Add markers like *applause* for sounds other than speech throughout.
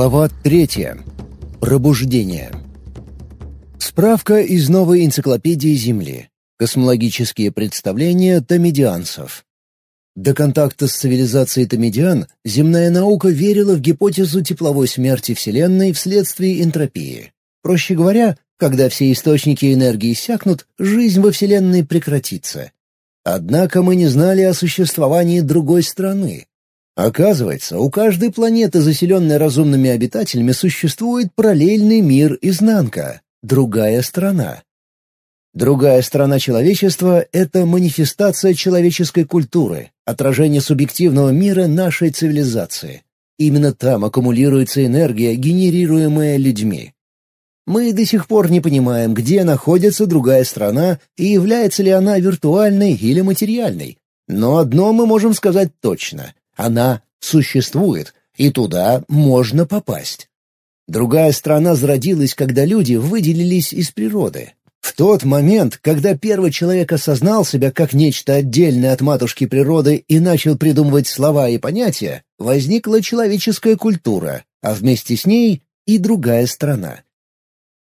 Глава третья. Пробуждение. Справка из новой энциклопедии Земли. Космологические представления томедианцев. До контакта с цивилизацией томедиан земная наука верила в гипотезу тепловой смерти Вселенной вследствие энтропии. Проще говоря, когда все источники энергии иссякнут, жизнь во Вселенной прекратится. Однако мы не знали о существовании другой страны, Оказывается, у каждой планеты, заселенной разумными обитателями, существует параллельный мир изнанка, другая страна. Другая страна человечества — это манифестация человеческой культуры, отражение субъективного мира нашей цивилизации. Именно там аккумулируется энергия, генерируемая людьми. Мы до сих пор не понимаем, где находится другая страна и является ли она виртуальной или материальной. Но одно мы можем сказать точно. Она существует, и туда можно попасть. Другая страна зародилась, когда люди выделились из природы. В тот момент, когда первый человек осознал себя как нечто отдельное от матушки природы и начал придумывать слова и понятия, возникла человеческая культура, а вместе с ней и другая страна.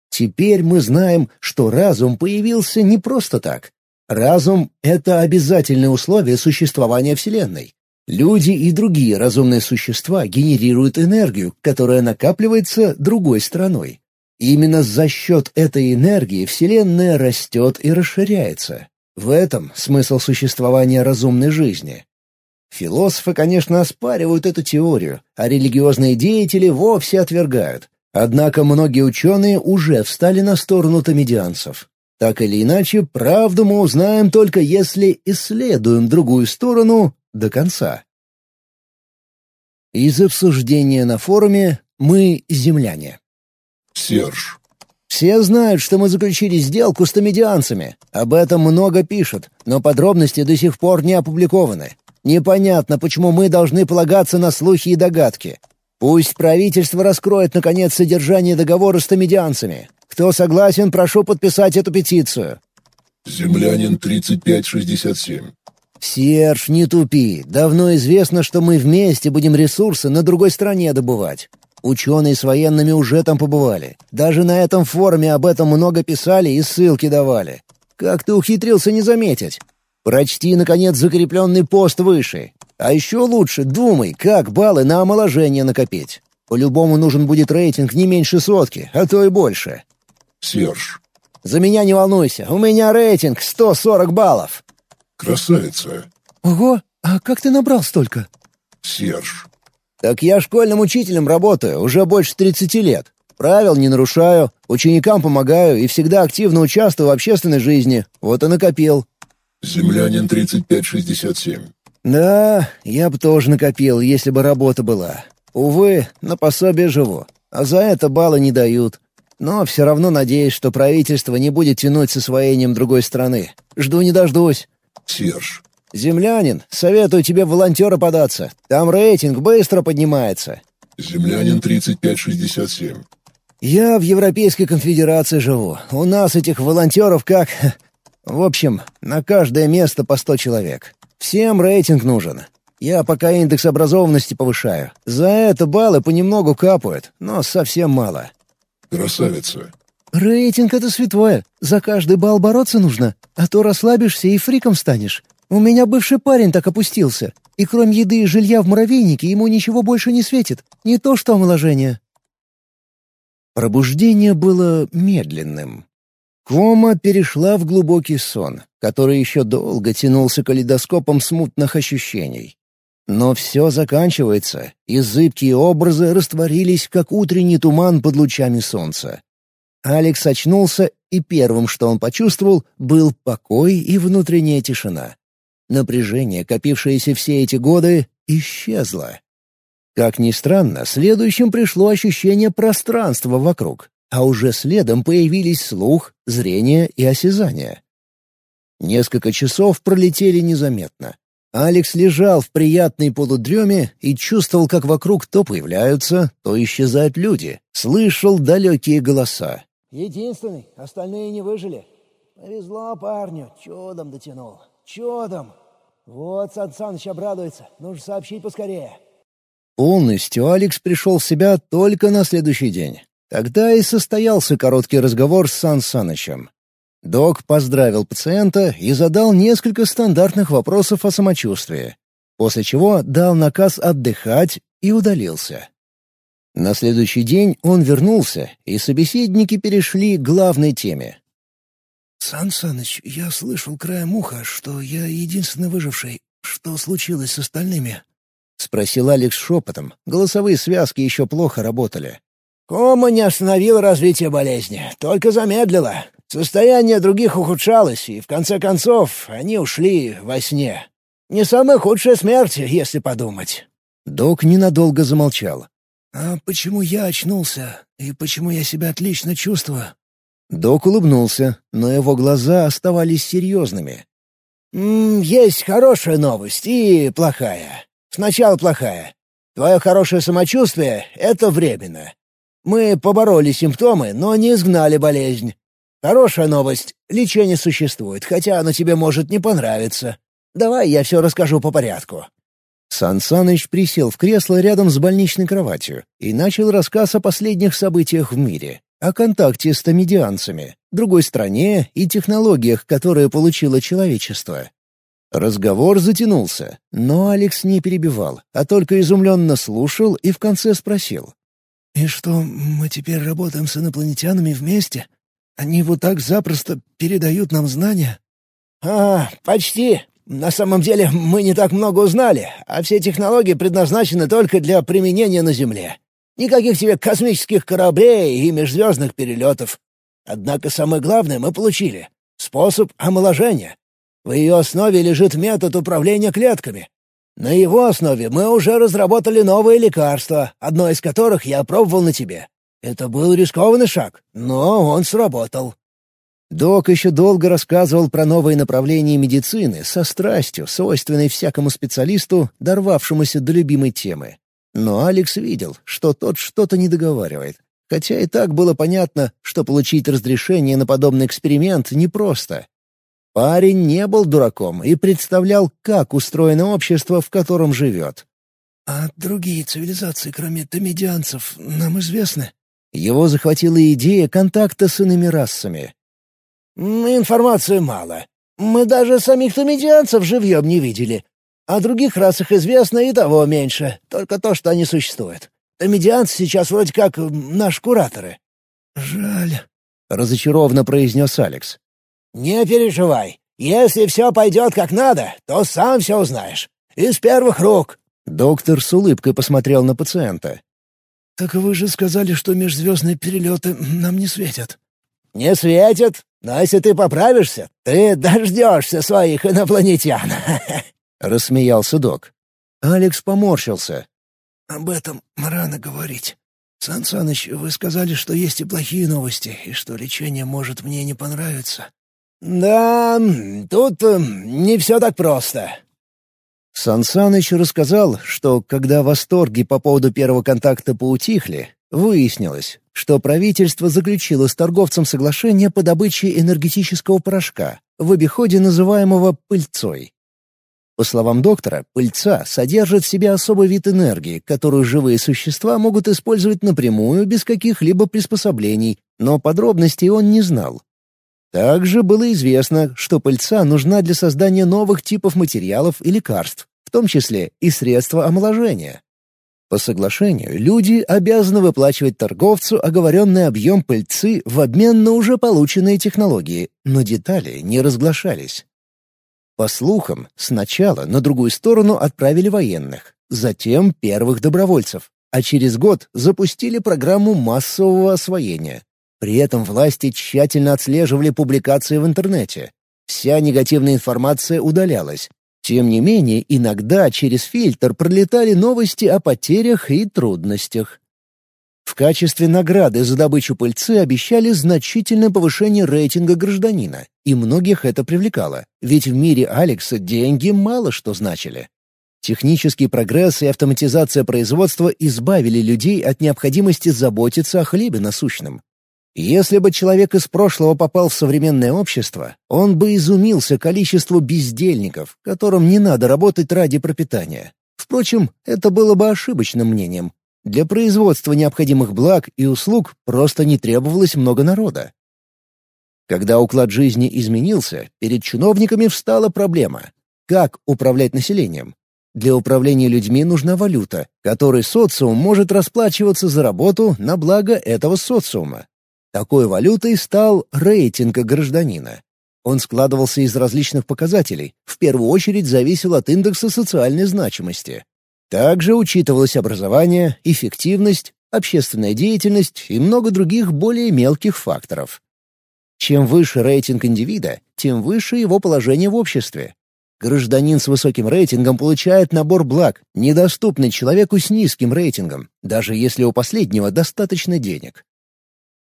Теперь мы знаем, что разум появился не просто так. Разум — это обязательное условие существования Вселенной. Люди и другие разумные существа генерируют энергию, которая накапливается другой стороной. Именно за счет этой энергии Вселенная растет и расширяется. В этом смысл существования разумной жизни. Философы, конечно, оспаривают эту теорию, а религиозные деятели вовсе отвергают. Однако многие ученые уже встали на сторону томедианцев. Так или иначе, правду мы узнаем только если исследуем другую сторону до конца. Из обсуждения на форуме «Мы земляне». Серж. Все знают, что мы заключили сделку с томедианцами. Об этом много пишут, но подробности до сих пор не опубликованы. Непонятно, почему мы должны полагаться на слухи и догадки. Пусть правительство раскроет, наконец, содержание договора с томедианцами. Кто согласен, прошу подписать эту петицию. Землянин 3567. «Серж, не тупи. Давно известно, что мы вместе будем ресурсы на другой стране добывать. Ученые с военными уже там побывали. Даже на этом форуме об этом много писали и ссылки давали. Как ты ухитрился не заметить? Прочти, наконец, закрепленный пост выше. А еще лучше думай, как баллы на омоложение накопить. По-любому нужен будет рейтинг не меньше сотки, а то и больше». «Серж». «За меня не волнуйся, у меня рейтинг 140 баллов». «Красавица!» «Ого, а как ты набрал столько?» «Серж». «Так я школьным учителем работаю уже больше тридцати лет. Правил не нарушаю, ученикам помогаю и всегда активно участвую в общественной жизни. Вот и накопил». «Землянин 3567». «Да, я бы тоже накопил, если бы работа была. Увы, на пособие живу, а за это баллы не дают. Но все равно надеюсь, что правительство не будет тянуть с освоением другой страны. Жду не дождусь. Серж. «Землянин, советую тебе в волонтера податься. Там рейтинг быстро поднимается». «Землянин 3567». «Я в Европейской конфедерации живу. У нас этих волонтеров как...» *laughs* «В общем, на каждое место по сто человек. Всем рейтинг нужен. Я пока индекс образованности повышаю. За это баллы понемногу капают, но совсем мало». «Красавица». «Рейтинг — это святое. За каждый балл бороться нужно, а то расслабишься и фриком станешь. У меня бывший парень так опустился, и кроме еды и жилья в муравейнике ему ничего больше не светит. Не то что омоложение». Пробуждение было медленным. Кома перешла в глубокий сон, который еще долго тянулся калейдоскопом смутных ощущений. Но все заканчивается, и зыбкие образы растворились, как утренний туман под лучами солнца. Алекс очнулся, и первым, что он почувствовал, был покой и внутренняя тишина. Напряжение, копившееся все эти годы, исчезло. Как ни странно, следующим пришло ощущение пространства вокруг, а уже следом появились слух, зрение и осязание. Несколько часов пролетели незаметно. Алекс лежал в приятной полудреме и чувствовал, как вокруг то появляются, то исчезают люди, слышал далекие голоса. Единственный, остальные не выжили. Повезло парню, чудом дотянул. Чудом. Вот Сан Саныч обрадуется, нужно сообщить поскорее. Полностью Алекс пришел в себя только на следующий день. Тогда и состоялся короткий разговор с Сан Санычем. Док поздравил пациента и задал несколько стандартных вопросов о самочувствии, после чего дал наказ отдыхать и удалился. На следующий день он вернулся, и собеседники перешли к главной теме. «Сан Саныч, я слышал краем уха, что я единственный выживший. Что случилось с остальными?» — спросил Алекс шепотом. Голосовые связки еще плохо работали. «Кома не остановила развитие болезни, только замедлила. Состояние других ухудшалось, и в конце концов они ушли во сне. Не самая худшая смерть, если подумать». Док ненадолго замолчал. «А почему я очнулся? И почему я себя отлично чувствую?» Док улыбнулся, но его глаза оставались серьезными. «М -м, «Есть хорошая новость и плохая. Сначала плохая. Твое хорошее самочувствие — это временно. Мы побороли симптомы, но не изгнали болезнь. Хорошая новость — лечение существует, хотя оно тебе может не понравиться. Давай я все расскажу по порядку». Сан Саныч присел в кресло рядом с больничной кроватью и начал рассказ о последних событиях в мире, о контакте с томедианцами, другой стране и технологиях, которые получило человечество. Разговор затянулся, но Алекс не перебивал, а только изумленно слушал и в конце спросил. «И что, мы теперь работаем с инопланетянами вместе? Они вот так запросто передают нам знания?» «А, почти. На самом деле мы не так много узнали, а все технологии предназначены только для применения на Земле. Никаких тебе космических кораблей и межзвездных перелетов. Однако самое главное мы получили — способ омоложения. В ее основе лежит метод управления клетками. На его основе мы уже разработали новые лекарства, одно из которых я пробовал на тебе. Это был рискованный шаг, но он сработал. Док еще долго рассказывал про новые направления медицины со страстью, свойственной всякому специалисту, дорвавшемуся до любимой темы. Но Алекс видел, что тот что-то не договаривает. Хотя и так было понятно, что получить разрешение на подобный эксперимент непросто. Парень не был дураком и представлял, как устроено общество, в котором живет. «А другие цивилизации, кроме томедианцев, нам известны?» Его захватила идея контакта с иными расами. «Информации мало. Мы даже самих томедианцев живьем не видели. О других расах известно и того меньше, только то, что они существуют. Томедианцы сейчас вроде как наши кураторы». «Жаль», — разочарованно произнес Алекс. «Не переживай. Если все пойдет как надо, то сам все узнаешь. Из первых рук». Доктор с улыбкой посмотрел на пациента. «Так вы же сказали, что межзвездные перелеты нам не светят». «Не светят, но если ты поправишься, ты дождешься своих инопланетян», *laughs* — рассмеялся док. Алекс поморщился. «Об этом рано говорить. Сан Саныч, вы сказали, что есть и плохие новости, и что лечение может мне не понравиться». «Да, тут э, не все так просто». Сан Саныч рассказал, что когда восторги по поводу первого контакта поутихли, выяснилось, что правительство заключило с торговцем соглашение по добыче энергетического порошка, в обиходе называемого «пыльцой». По словам доктора, пыльца содержит в себе особый вид энергии, которую живые существа могут использовать напрямую без каких-либо приспособлений, но подробностей он не знал. Также было известно, что пыльца нужна для создания новых типов материалов и лекарств, в том числе и средства омоложения. По соглашению, люди обязаны выплачивать торговцу оговоренный объем пыльцы в обмен на уже полученные технологии, но детали не разглашались. По слухам, сначала на другую сторону отправили военных, затем первых добровольцев, а через год запустили программу массового освоения. При этом власти тщательно отслеживали публикации в интернете. Вся негативная информация удалялась, тем не менее, иногда через фильтр пролетали новости о потерях и трудностях. В качестве награды за добычу пыльцы обещали значительное повышение рейтинга гражданина, и многих это привлекало, ведь в мире Алекса деньги мало что значили. Технический прогресс и автоматизация производства избавили людей от необходимости заботиться о хлебе насущном. Если бы человек из прошлого попал в современное общество, он бы изумился количеству бездельников, которым не надо работать ради пропитания. Впрочем, это было бы ошибочным мнением. Для производства необходимых благ и услуг просто не требовалось много народа. Когда уклад жизни изменился, перед чиновниками встала проблема. Как управлять населением? Для управления людьми нужна валюта, которой социум может расплачиваться за работу на благо этого социума. Такой валютой стал рейтинг гражданина. Он складывался из различных показателей, в первую очередь зависел от индекса социальной значимости. Также учитывалось образование, эффективность, общественная деятельность и много других более мелких факторов. Чем выше рейтинг индивида, тем выше его положение в обществе. Гражданин с высоким рейтингом получает набор благ, недоступный человеку с низким рейтингом, даже если у последнего достаточно денег.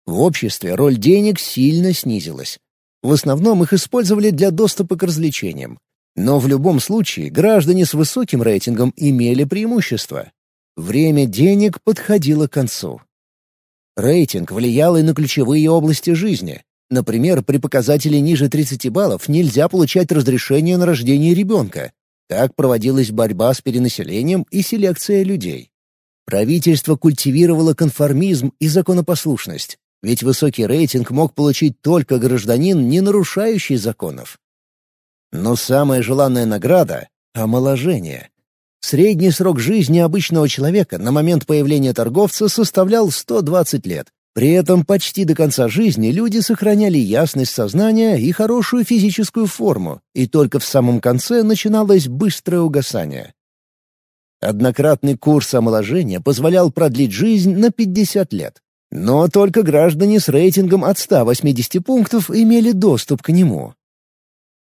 В обществе роль денег сильно снизилась. В основном их использовали для доступа к развлечениям. Но в любом случае граждане с высоким рейтингом имели преимущество. Время денег подходило к концу. Рейтинг влиял и на ключевые области жизни. Например, при показателе ниже 30 баллов нельзя получать разрешение на рождение ребенка. Так проводилась борьба с перенаселением и селекция людей. Правительство культивировало конформизм и законопослушность, ведь высокий рейтинг мог получить только гражданин, не нарушающий законов. Но самая желанная награда — омоложение. Средний срок жизни обычного человека на момент появления торговца составлял 120 лет. При этом почти до конца жизни люди сохраняли ясность сознания и хорошую физическую форму, и только в самом конце начиналось быстрое угасание. Однократный курс омоложения позволял продлить жизнь на 50 лет. Но только граждане с рейтингом от 180 пунктов имели доступ к нему.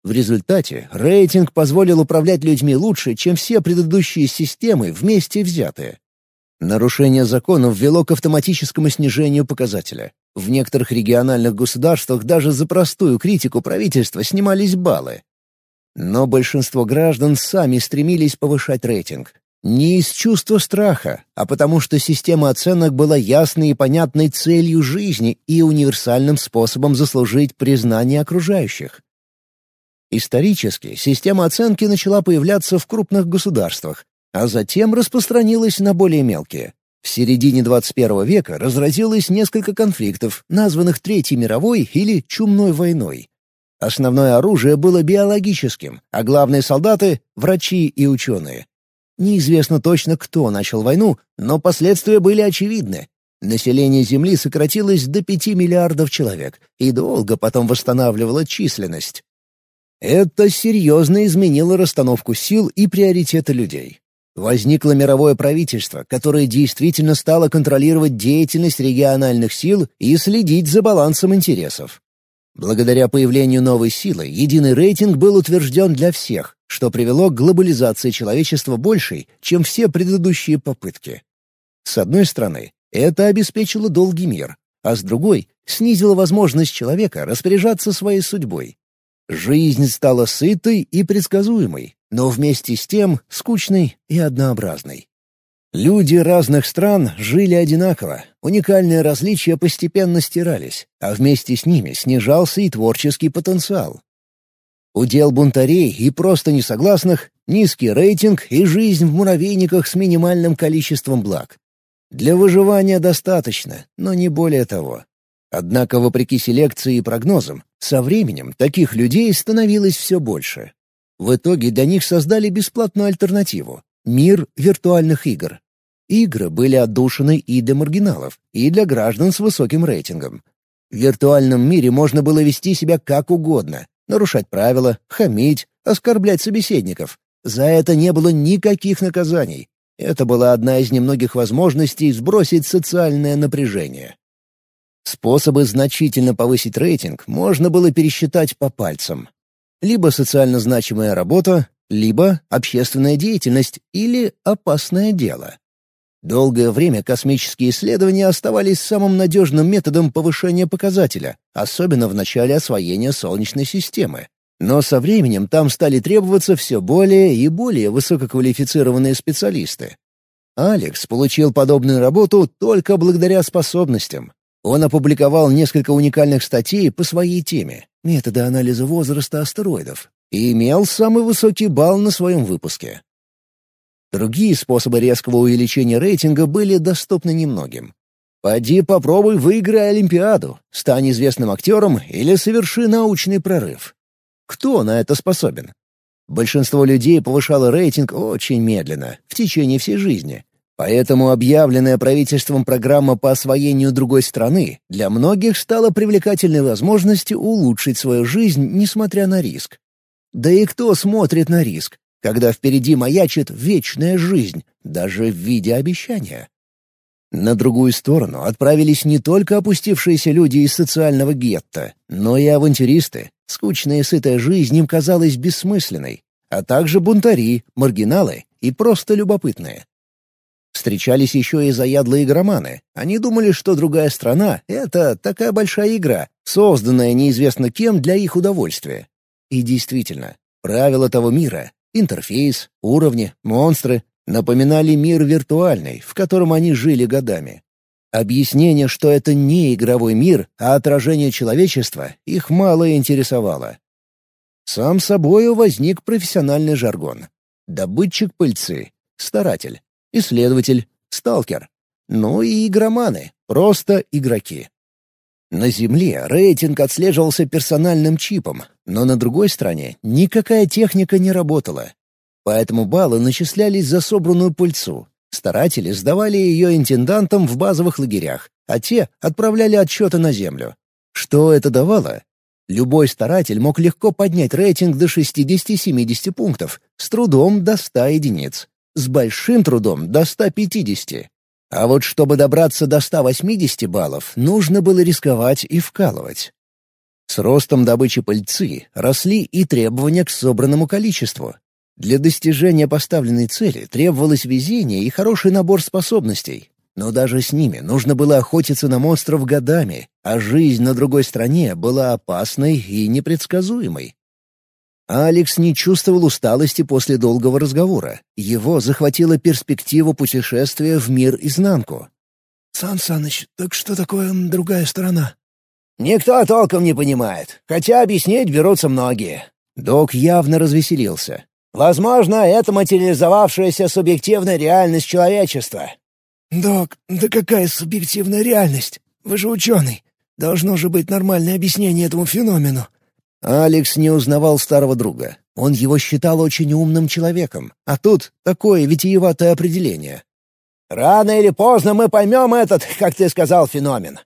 В результате рейтинг позволил управлять людьми лучше, чем все предыдущие системы вместе взятые. Нарушение законов вело к автоматическому снижению показателя. В некоторых региональных государствах даже за простую критику правительства снимались баллы. Но большинство граждан сами стремились повышать рейтинг, не из чувства страха, а потому что система оценок была ясной и понятной целью жизни и универсальным способом заслужить признание окружающих. Исторически система оценки начала появляться в крупных государствах, а затем распространилась на более мелкие. В середине 21 века разразилось несколько конфликтов, названных Третьей мировой или Чумной войной. Основное оружие было биологическим, а главные солдаты — врачи и ученые. Неизвестно точно, кто начал войну, но последствия были очевидны. Население Земли сократилось до 5 миллиардов человек и долго потом восстанавливало численность. Это серьезно изменило расстановку сил и приоритеты людей. Возникло мировое правительство, которое действительно стало контролировать деятельность региональных сил и следить за балансом интересов. Благодаря появлению новой силы единый рейтинг был утвержден для всех, что привело к глобализации человечества большей, чем все предыдущие попытки. С одной стороны, это обеспечило долгий мир, а с другой — снизило возможность человека распоряжаться своей судьбой. Жизнь стала сытой и предсказуемой, но вместе с тем скучной и однообразной. Люди разных стран жили одинаково, уникальные различия постепенно стирались, а вместе с ними снижался и творческий потенциал. Удел бунтарей и просто несогласных — низкий рейтинг и жизнь в муравейниках с минимальным количеством благ. Для выживания достаточно, но не более того. Однако, вопреки селекции и прогнозам, со временем таких людей становилось все больше. В итоге для них создали бесплатную альтернативу — мир виртуальных игр, Игры были отдушены и для маргиналов, и для граждан с высоким рейтингом. В виртуальном мире можно было вести себя как угодно, нарушать правила, хамить, оскорблять собеседников. За это не было никаких наказаний. Это была одна из немногих возможностей сбросить социальное напряжение. Способы значительно повысить рейтинг можно было пересчитать по пальцам. Либо социально значимая работа, либо общественная деятельность или опасное дело. Долгое время космические исследования оставались самым надежным методом повышения показателя, особенно в начале освоения Солнечной системы. Но со временем там стали требоваться все более и более высококвалифицированные специалисты. Алекс получил подобную работу только благодаря способностям. Он опубликовал несколько уникальных статей по своей теме — методы анализа возраста астероидов, и имел самый высокий балл на своем выпуске. Другие способы резкого увеличения рейтинга были доступны немногим. Пойди попробуй выиграй Олимпиаду, стань известным актером или соверши научный прорыв. Кто на это способен? Большинство людей повышало рейтинг очень медленно, в течение всей жизни. Поэтому объявленная правительством программа по освоению другой страны для многих стала привлекательной возможностью улучшить свою жизнь, несмотря на риск. Да и кто смотрит на риск, когда впереди маячит вечная жизнь, даже в виде обещания? На другую сторону отправились не только опустившиеся люди из социального гетто, но и авантюристы. Скучная и сытая жизнь им казалась бессмысленной, а также бунтари, маргиналы и просто любопытные. Встречались еще и заядлые игроманы. Они думали, что другая страна — это такая большая игра, созданная неизвестно кем для их удовольствия. И действительно, правила того мира — интерфейс, уровни, монстры напоминали мир виртуальный, в котором они жили годами. Объяснение, что это не игровой мир, а отражение человечества, их мало интересовало. Сам собою возник профессиональный жаргон. Добытчик пыльцы, старатель, исследователь, сталкер. Ну и игроманы, просто игроки. На Земле рейтинг отслеживался персональным чипом, но на другой стороне никакая техника не работала, Поэтому баллы начислялись за собранную пыльцу. Старатели сдавали ее интендантам в базовых лагерях, а те отправляли отчеты на землю. Что это давало? Любой старатель мог легко поднять рейтинг до 60-70 пунктов, с трудом до 100 единиц, с большим трудом до 150. А вот чтобы добраться до 180 баллов, нужно было рисковать и вкалывать. С ростом добычи пыльцы росли и требования к собранному количеству. Для достижения поставленной цели требовалось везение и хороший набор способностей. Но даже с ними нужно было охотиться на монстров годами, а жизнь на другой стороне была опасной и непредсказуемой. Алекс не чувствовал усталости после долгого разговора. Его захватила перспектива путешествия в мир изнанку. «Сан Саныч, так что такое другая сторона?» «Никто толком не понимает, хотя объяснить берутся многие». Док явно развеселился. Возможно, это материализовавшаяся субъективная реальность человечества». «Док, да какая субъективная реальность? Вы же ученый. Должно же быть нормальное объяснение этому феномену». Алекс не узнавал старого друга. Он его считал очень умным человеком. А тут такое витиеватое определение. «Рано или поздно мы поймем этот, как ты сказал, феномен.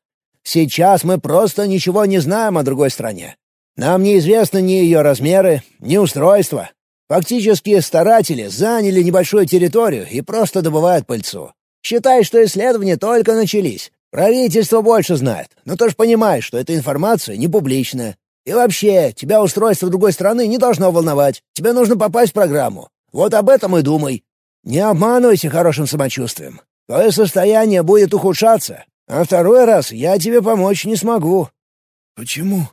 Сейчас мы просто ничего не знаем о другой стране. Нам неизвестны ни ее размеры, ни устройства. Фактически старатели заняли небольшую территорию и просто добывают пыльцу. Считай, что исследования только начались. Правительство больше знает, но ты же понимаешь, что эта информация не публичная. И вообще, тебя устройство другой страны не должно волновать. Тебе нужно попасть в программу. Вот об этом и думай. Не обманывайся хорошим самочувствием. Твое состояние будет ухудшаться, а второй раз я тебе помочь не смогу». «Почему?»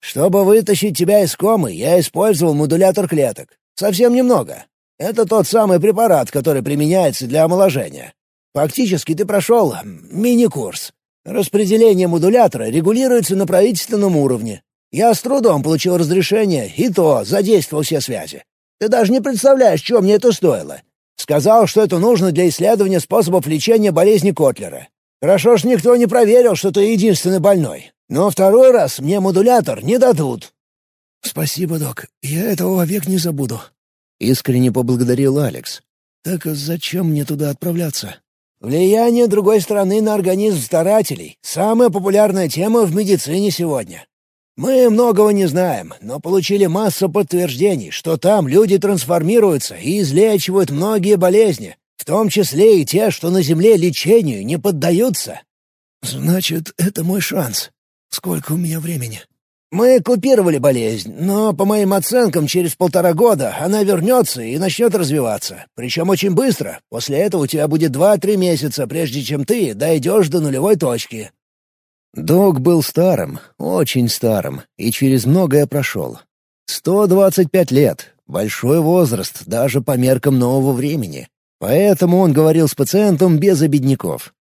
«Чтобы вытащить тебя из комы, я использовал модулятор клеток. Совсем немного. Это тот самый препарат, который применяется для омоложения. Фактически ты прошел мини-курс. Распределение модулятора регулируется на правительственном уровне. Я с трудом получил разрешение, и то задействовал все связи. Ты даже не представляешь, что мне это стоило. Сказал, что это нужно для исследования способов лечения болезни Котлера. Хорошо ж никто не проверил, что ты единственный больной. Но второй раз мне модулятор не дадут. «Спасибо, док. Я этого вовек не забуду». Искренне поблагодарил Алекс. «Так зачем мне туда отправляться?» «Влияние другой страны на организм старателей — самая популярная тема в медицине сегодня. Мы многого не знаем, но получили массу подтверждений, что там люди трансформируются и излечивают многие болезни, в том числе и те, что на Земле лечению не поддаются». «Значит, это мой шанс. Сколько у меня времени?» Мы купировали болезнь, но, по моим оценкам, через полтора года она вернется и начнет развиваться. Причем очень быстро. После этого у тебя будет два-три месяца, прежде чем ты дойдешь до нулевой точки». Дог был старым, очень старым, и через многое прошел. Сто двадцать пять лет — большой возраст, даже по меркам нового времени. Поэтому он говорил с пациентом без обедняков.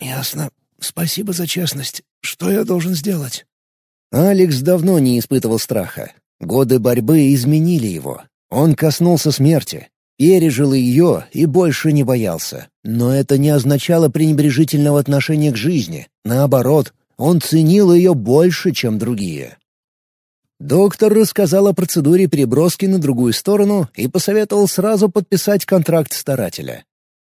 «Ясно. Спасибо за честность. Что я должен сделать?» Алекс давно не испытывал страха. Годы борьбы изменили его. Он коснулся смерти. пережил ее и больше не боялся. Но это не означало пренебрежительного отношения к жизни. Наоборот, он ценил ее больше, чем другие. Доктор рассказал о процедуре переброски на другую сторону и посоветовал сразу подписать контракт старателя.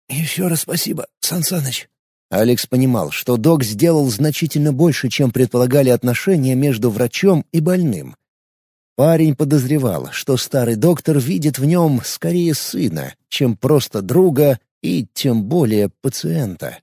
«Еще раз спасибо, Сан Саныч». Алекс понимал, что док сделал значительно больше, чем предполагали отношения между врачом и больным. Парень подозревал, что старый доктор видит в нем скорее сына, чем просто друга и тем более пациента.